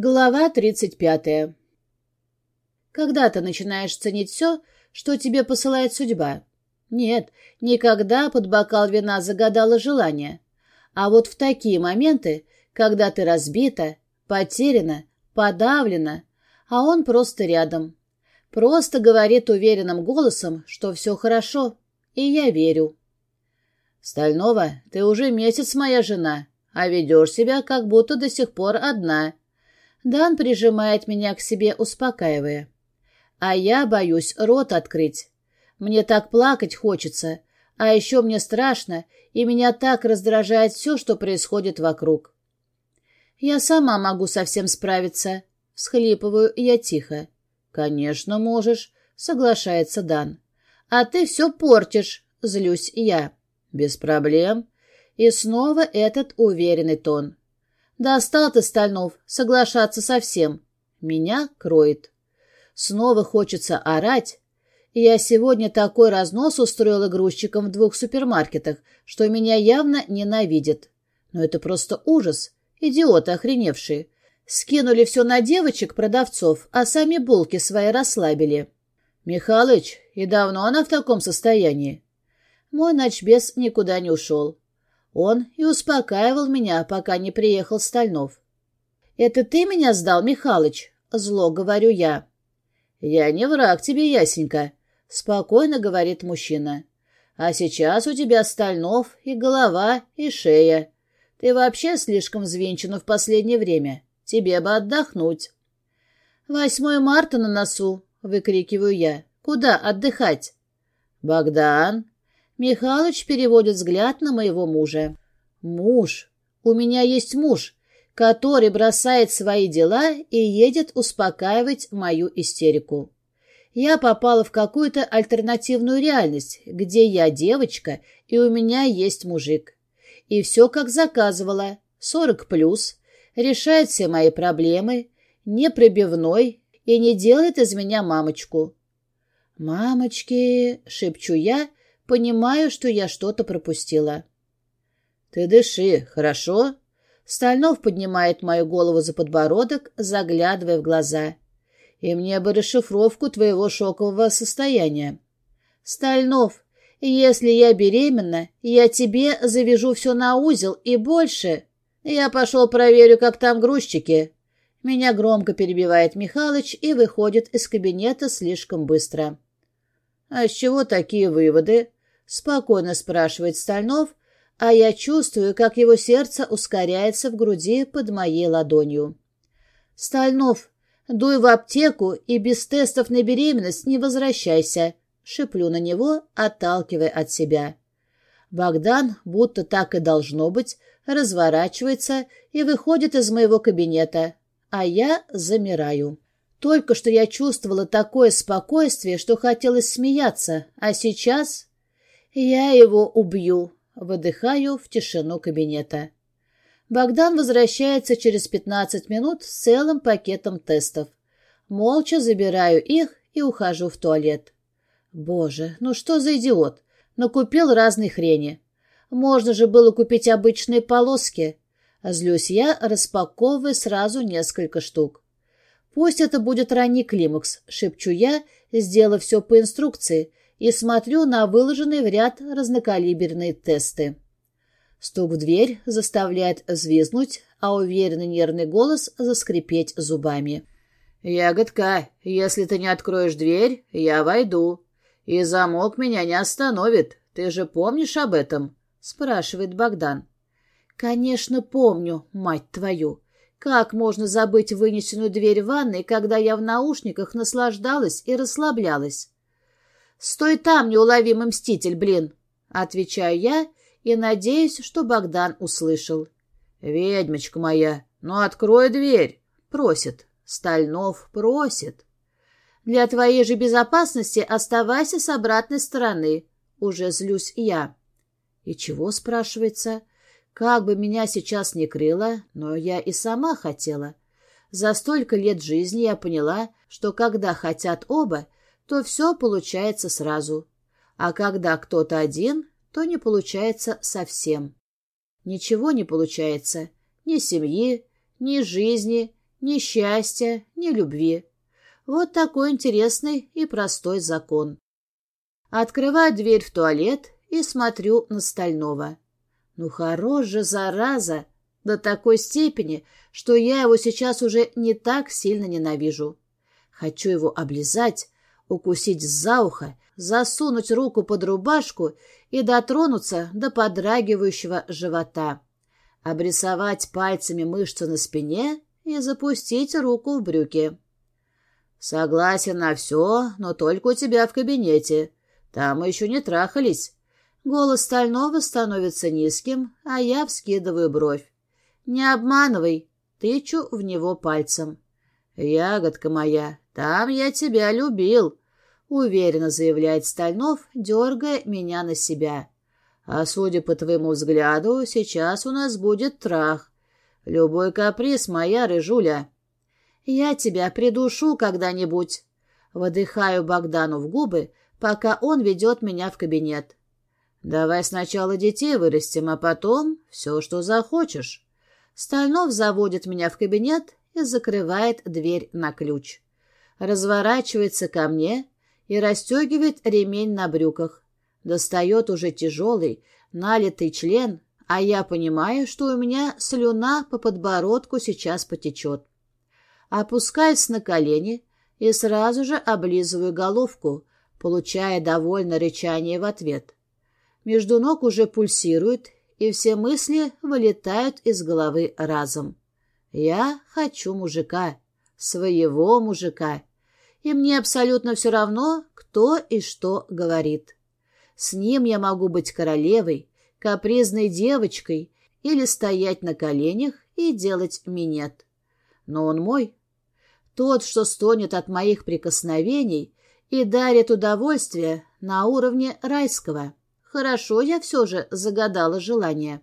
Глава тридцать пятая. Когда ты начинаешь ценить все, что тебе посылает судьба? Нет, никогда под бокал вина загадала желание. А вот в такие моменты, когда ты разбита, потеряна, подавлена, а он просто рядом. Просто говорит уверенным голосом, что все хорошо, и я верю. «Стальнова, ты уже месяц моя жена, а ведешь себя, как будто до сих пор одна», Дан прижимает меня к себе, успокаивая. А я боюсь рот открыть. Мне так плакать хочется, а еще мне страшно, и меня так раздражает все, что происходит вокруг. Я сама могу совсем справиться. Схлипываю я тихо. Конечно, можешь, соглашается Дан. А ты все портишь, злюсь я. Без проблем. И снова этот уверенный тон. Достал ты, Стальнов, соглашаться со всем. Меня кроет. Снова хочется орать. Я сегодня такой разнос устроила грузчикам в двух супермаркетах, что меня явно ненавидят. Но это просто ужас. Идиоты охреневшие. Скинули все на девочек-продавцов, а сами булки свои расслабили. Михалыч, и давно она в таком состоянии? Мой ночбес никуда не ушел. Он и успокаивал меня, пока не приехал Стальнов. «Это ты меня сдал, Михалыч?» — зло говорю я. «Я не враг тебе, Ясенька», — спокойно говорит мужчина. «А сейчас у тебя Стальнов и голова, и шея. Ты вообще слишком взвинчена в последнее время. Тебе бы отдохнуть». «Восьмое марта на носу», — выкрикиваю я. «Куда отдыхать?» «Богдан», Михалыч переводит взгляд на моего мужа. «Муж. У меня есть муж, который бросает свои дела и едет успокаивать мою истерику. Я попала в какую-то альтернативную реальность, где я девочка, и у меня есть мужик. И все как заказывала, сорок плюс, решает все мои проблемы, не пробивной и не делает из меня мамочку. «Мамочки!» — шепчу я Понимаю, что я что-то пропустила. «Ты дыши, хорошо?» Стальнов поднимает мою голову за подбородок, заглядывая в глаза. «И мне бы расшифровку твоего шокового состояния». «Стальнов, если я беременна, я тебе завяжу все на узел и больше. Я пошел проверю, как там грузчики». Меня громко перебивает Михалыч и выходит из кабинета слишком быстро. «А с чего такие выводы?» Спокойно спрашивает Стальнов, а я чувствую, как его сердце ускоряется в груди под моей ладонью. «Стальнов, дуй в аптеку и без тестов на беременность не возвращайся», — шеплю на него, отталкивая от себя. Богдан, будто так и должно быть, разворачивается и выходит из моего кабинета, а я замираю. Только что я чувствовала такое спокойствие, что хотелось смеяться, а сейчас «Я его убью», — выдыхаю в тишину кабинета. Богдан возвращается через пятнадцать минут с целым пакетом тестов. Молча забираю их и ухожу в туалет. Боже, ну что за идиот? Накупил разной хрени. Можно же было купить обычные полоски. Злюсь я, распаковывая сразу несколько штук. Пусть это будет ранний климакс, шепчу я, сделав все по инструкции, и смотрю на выложенные в ряд разнокалиберные тесты. Стук в дверь заставляет взвизнуть, а уверенный нервный голос заскрипеть зубами. «Ягодка, если ты не откроешь дверь, я войду. И замок меня не остановит. Ты же помнишь об этом?» — спрашивает Богдан. «Конечно, помню, мать твою. Как можно забыть вынесенную дверь ванной, когда я в наушниках наслаждалась и расслаблялась?» «Стой там, неуловимый мститель, блин!» — отвечаю я и надеюсь, что Богдан услышал. «Ведьмочка моя, ну открой дверь!» — просит. Стальнов просит. «Для твоей же безопасности оставайся с обратной стороны», — уже злюсь я. «И чего?» — спрашивается. «Как бы меня сейчас не крыло, но я и сама хотела. За столько лет жизни я поняла, что когда хотят оба — то все получается сразу. А когда кто-то один, то не получается совсем. Ничего не получается. Ни семьи, ни жизни, Ни счастья, ни любви. Вот такой интересный и простой закон. Открываю дверь в туалет и смотрю на Стального. Ну, хорош же, зараза! До такой степени, что я его сейчас уже не так сильно ненавижу. Хочу его облизать, укусить за ухо, засунуть руку под рубашку и дотронуться до подрагивающего живота, обрисовать пальцами мышцы на спине и запустить руку в брюки. «Согласен на все, но только у тебя в кабинете. Там мы еще не трахались». Голос Стального становится низким, а я вскидываю бровь. «Не обманывай!» — тычу в него пальцем. «Ягодка моя, там я тебя любил!» — уверенно заявляет Стальнов, дергая меня на себя. «А судя по твоему взгляду, сейчас у нас будет трах. Любой каприз моя, рыжуля!» «Я тебя придушу когда-нибудь!» Выдыхаю Богдану в губы, пока он ведет меня в кабинет. «Давай сначала детей вырастим, а потом все, что захочешь». Стальнов заводит меня в кабинет и закрывает дверь на ключ. Разворачивается ко мне и расстегивает ремень на брюках. Достает уже тяжелый, налитый член, а я понимаю, что у меня слюна по подбородку сейчас потечет. Опускаюсь на колени и сразу же облизываю головку, получая довольно рычание в ответ. Между ног уже пульсирует, и все мысли вылетают из головы разом. Я хочу мужика, своего мужика, и мне абсолютно все равно, кто и что говорит. С ним я могу быть королевой, капризной девочкой или стоять на коленях и делать минет. Но он мой. Тот, что стонет от моих прикосновений и дарит удовольствие на уровне райского. Хорошо я все же загадала желание.